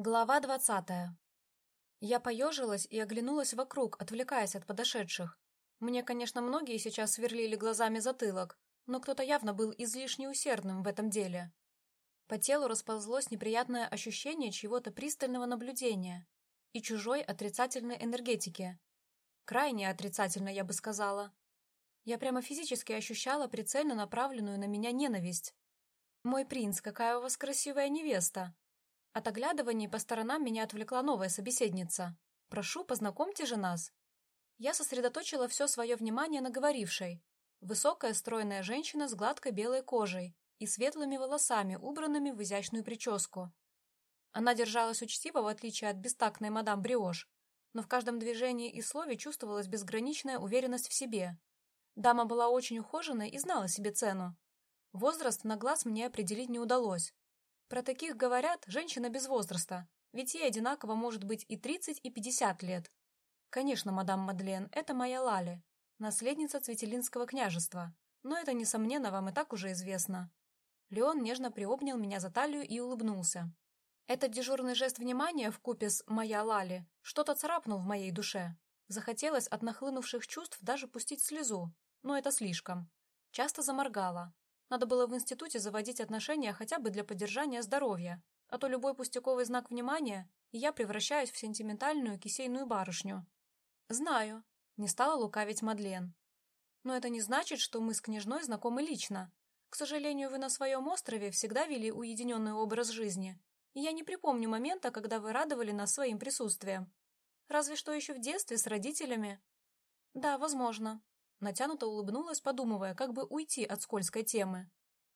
Глава двадцатая. Я поежилась и оглянулась вокруг, отвлекаясь от подошедших. Мне, конечно, многие сейчас сверлили глазами затылок, но кто-то явно был излишне усердным в этом деле. По телу расползлось неприятное ощущение чьего-то пристального наблюдения и чужой отрицательной энергетики. Крайне отрицательно, я бы сказала. Я прямо физически ощущала прицельно направленную на меня ненависть. «Мой принц, какая у вас красивая невеста!» От оглядываний по сторонам меня отвлекла новая собеседница. «Прошу, познакомьте же нас». Я сосредоточила все свое внимание на говорившей. Высокая стройная женщина с гладкой белой кожей и светлыми волосами, убранными в изящную прическу. Она держалась учтиво, в отличие от бестактной мадам Бриош, но в каждом движении и слове чувствовалась безграничная уверенность в себе. Дама была очень ухоженной и знала себе цену. Возраст на глаз мне определить не удалось, про таких говорят «женщина без возраста», ведь ей одинаково может быть и 30, и 50 лет. Конечно, мадам Мадлен, это моя Лали, наследница Цветелинского княжества, но это, несомненно, вам и так уже известно. Леон нежно приобнял меня за талию и улыбнулся. Этот дежурный жест внимания в купе с «моя Лали» что-то царапнул в моей душе. Захотелось от нахлынувших чувств даже пустить слезу, но это слишком. Часто заморгала, надо было в институте заводить отношения хотя бы для поддержания здоровья, а то любой пустяковый знак внимания, и я превращаюсь в сентиментальную кисейную барышню. Знаю, не стала лукавить Мадлен. Но это не значит, что мы с княжной знакомы лично. К сожалению, вы на своем острове всегда вели уединенный образ жизни, и я не припомню момента, когда вы радовали нас своим присутствием. Разве что еще в детстве с родителями. Да, возможно. Натянуто улыбнулась, подумывая, как бы уйти от скользкой темы.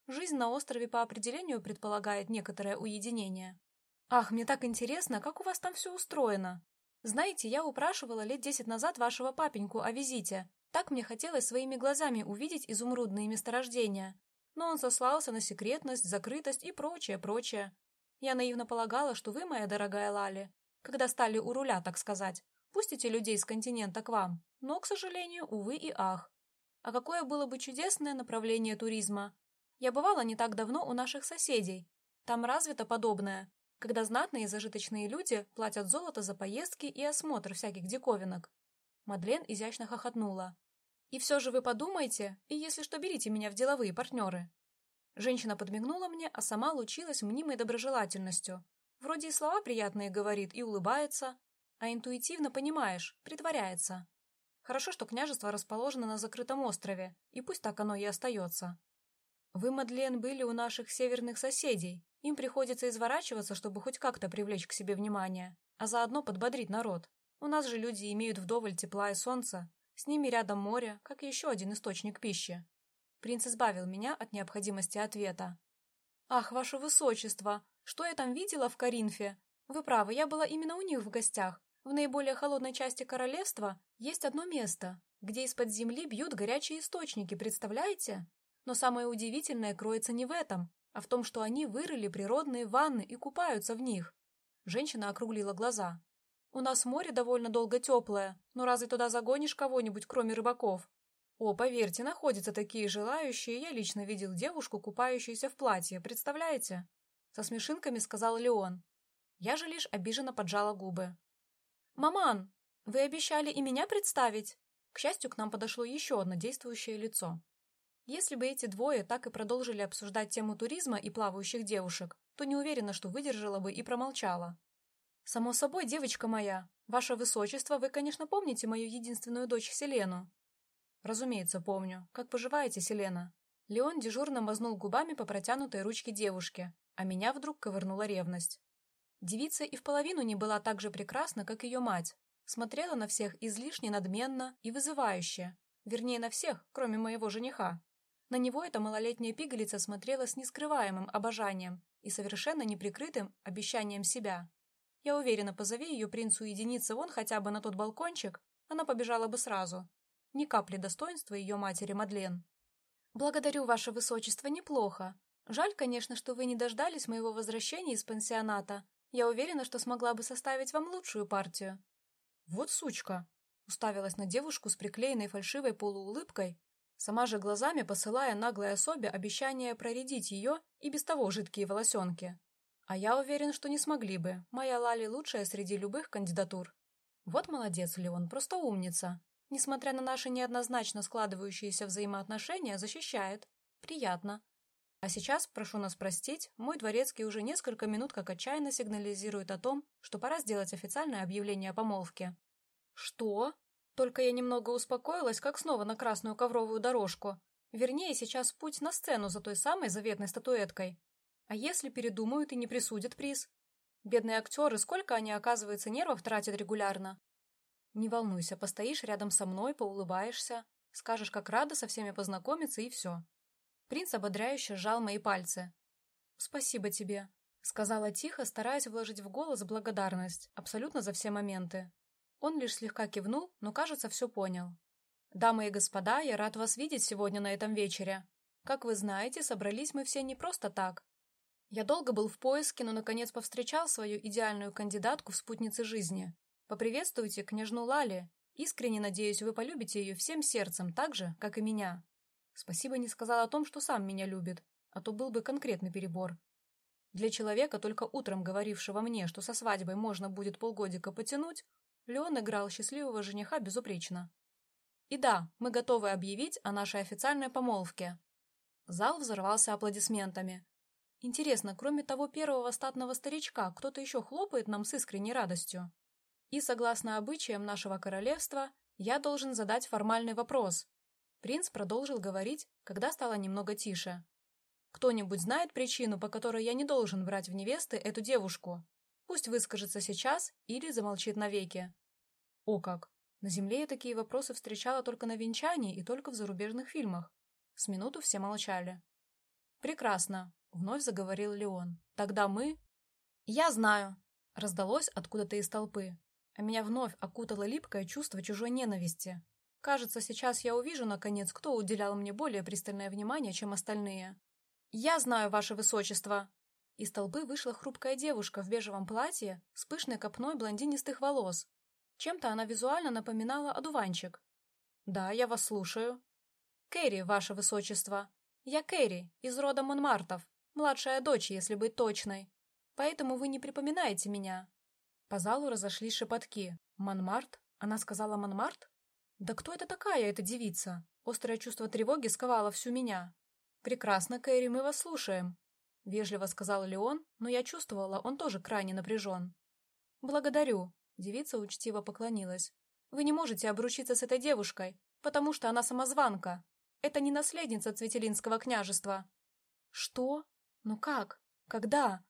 Жизнь на острове по определению предполагает некоторое уединение. Ах, мне так интересно, как у вас там все устроено. Знаете, я упрашивала лет десять назад вашего папеньку о визите. Так мне хотелось своими глазами увидеть изумрудные месторождения. Но он сослался на секретность, закрытость и прочее, прочее. Я наивно полагала, что вы, моя дорогая Лали, когда стали у руля, так сказать, пустите людей с континента к вам. Но, к сожалению, увы и ах. А какое было бы чудесное направление туризма. Я бывала не так давно у наших соседей. Там развито подобное, когда знатные и зажиточные люди платят золото за поездки и осмотр всяких диковинок. Мадлен изящно хохотнула. «И все же вы подумайте, и если что, берите меня в деловые партнеры». Женщина подмигнула мне, а сама лучилась мнимой доброжелательностью. Вроде и слова приятные говорит, и улыбается, а интуитивно понимаешь, притворяется. Хорошо, что княжество расположено на закрытом острове, и пусть так оно и остается. Вы, Мадлен, были у наших северных соседей. Им приходится изворачиваться, чтобы хоть как-то привлечь к себе внимание, а заодно подбодрить народ. У нас же люди имеют вдоволь тепла и солнца, с ними рядом море, как еще один источник пищи. Принц избавил меня от необходимости ответа. «Ах, ваше высочество, что я там видела в Каринфе? Вы правы, я была именно у них в гостях, в наиболее холодной части королевства есть одно место, где из-под земли бьют горячие источники, представляете? Но самое удивительное кроется не в этом, а в том, что они вырыли природные ванны и купаются в них. Женщина округлила глаза. У нас море довольно долго теплое, но разве туда загонишь кого-нибудь, кроме рыбаков? О, поверьте, находятся такие желающие, я лично видел девушку, купающуюся в платье, представляете? Со смешинками сказал Леон. Я же лишь обиженно поджала губы. «Маман, вы обещали и меня представить?» К счастью, к нам подошло еще одно действующее лицо. Если бы эти двое так и продолжили обсуждать тему туризма и плавающих девушек, то не уверена, что выдержала бы и промолчала. «Само собой, девочка моя, ваше высочество, вы, конечно, помните мою единственную дочь Селену?» «Разумеется, помню. Как поживаете, Селена?» Леон дежурно мазнул губами по протянутой ручке девушки, а меня вдруг ковырнула ревность. Девица и в половину не была так же прекрасна, как ее мать. Смотрела на всех излишне надменно и вызывающе. Вернее, на всех, кроме моего жениха. На него эта малолетняя пигалица смотрела с нескрываемым обожанием и совершенно неприкрытым обещанием себя. Я уверена, позови ее принцу единицы вон хотя бы на тот балкончик, она побежала бы сразу. Ни капли достоинства ее матери Мадлен. «Благодарю, ваше высочество, неплохо. Жаль, конечно, что вы не дождались моего возвращения из пансионата я уверена, что смогла бы составить вам лучшую партию». «Вот сучка!» — уставилась на девушку с приклеенной фальшивой полуулыбкой, сама же глазами посылая наглой особе обещание проредить ее и без того жидкие волосенки. А я уверен, что не смогли бы. Моя Лали лучшая среди любых кандидатур. Вот молодец, Леон, просто умница. Несмотря на наши неоднозначно складывающиеся взаимоотношения, защищает. Приятно. А сейчас, прошу нас простить, мой дворецкий уже несколько минут как отчаянно сигнализирует о том, что пора сделать официальное объявление о помолвке. Что? Только я немного успокоилась, как снова на красную ковровую дорожку. Вернее, сейчас путь на сцену за той самой заветной статуэткой. А если передумают и не присудят приз? Бедные актеры, сколько они, оказывается, нервов тратят регулярно. Не волнуйся, постоишь рядом со мной, поулыбаешься, скажешь, как рада со всеми познакомиться, и все. Принц ободряюще сжал мои пальцы. «Спасибо тебе», — сказала тихо, стараясь вложить в голос благодарность, абсолютно за все моменты. Он лишь слегка кивнул, но, кажется, все понял. «Дамы и господа, я рад вас видеть сегодня на этом вечере. Как вы знаете, собрались мы все не просто так. Я долго был в поиске, но, наконец, повстречал свою идеальную кандидатку в спутнице жизни. Поприветствуйте княжну Лали. Искренне надеюсь, вы полюбите ее всем сердцем, так же, как и меня. Спасибо не сказал о том, что сам меня любит, а то был бы конкретный перебор. Для человека, только утром говорившего мне, что со свадьбой можно будет полгодика потянуть, Леон играл счастливого жениха безупречно. И да, мы готовы объявить о нашей официальной помолвке. Зал взорвался аплодисментами. Интересно, кроме того первого статного старичка, кто-то еще хлопает нам с искренней радостью? И, согласно обычаям нашего королевства, я должен задать формальный вопрос. Принц продолжил говорить, когда стало немного тише. Кто-нибудь знает причину, по которой я не должен брать в невесты эту девушку? Пусть выскажется сейчас или замолчит навеки. О как! На земле я такие вопросы встречала только на венчании и только в зарубежных фильмах. С минуту все молчали. «Прекрасно», — вновь заговорил Леон. «Тогда мы...» «Я знаю», — раздалось откуда-то из толпы, а меня вновь окутало липкое чувство чужой ненависти. Кажется, сейчас я увижу, наконец, кто уделял мне более пристальное внимание, чем остальные. «Я знаю, ваше высочество», из толпы вышла хрупкая девушка в бежевом платье с пышной копной блондинистых волос. Чем-то она визуально напоминала одуванчик. «Да, я вас слушаю». «Кэрри, ваше высочество. Я Кэрри, из рода Монмартов, младшая дочь, если быть точной. Поэтому вы не припоминаете меня». По залу разошлись шепотки. «Монмарт? Она сказала Монмарт?» «Да кто это такая, эта девица?» Острое чувство тревоги сковало всю меня. «Прекрасно, Кэрри, мы вас слушаем», — вежливо сказал Леон, но я чувствовала, он тоже крайне напряжен. «Благодарю», — девица учтиво поклонилась. «Вы не можете обручиться с этой девушкой, потому что она самозванка. Это не наследница Цветелинского княжества». «Что? Ну как? Когда?»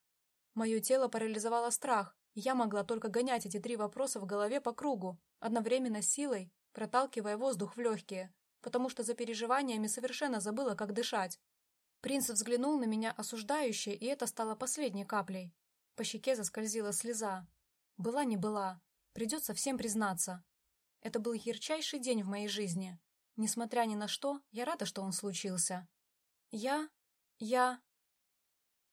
Мое тело парализовало страх, и я могла только гонять эти три вопроса в голове по кругу, одновременно силой, проталкивая воздух в легкие, потому что за переживаниями совершенно забыла, как дышать. Принц взглянул на меня осуждающе, и это стало последней каплей. По щеке заскользила слеза. Была не была. Придется всем признаться. Это был ярчайший день в моей жизни. Несмотря ни на что, я рада, что он случился. Я... я...